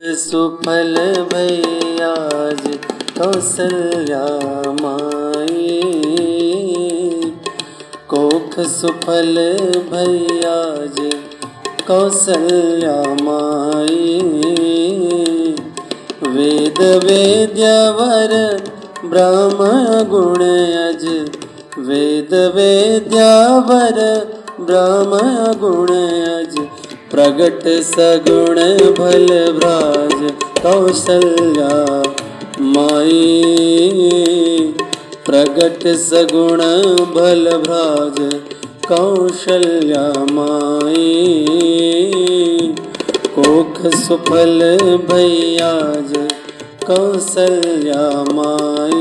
सुफल भैयाज कौसल्या माई कोख सुफल भैयाज कौसल्या माई वेद वेद्यवर ब्राह्मण गुणयज वेद वेद्यावर ब्राह्मण गुणयज प्रगट सगुण भल भ्राज कौशल्या माई। प्रगट सगुण भल भ्राज कौशल्या माई। कोख सुफल भैयाज कौशल्या माई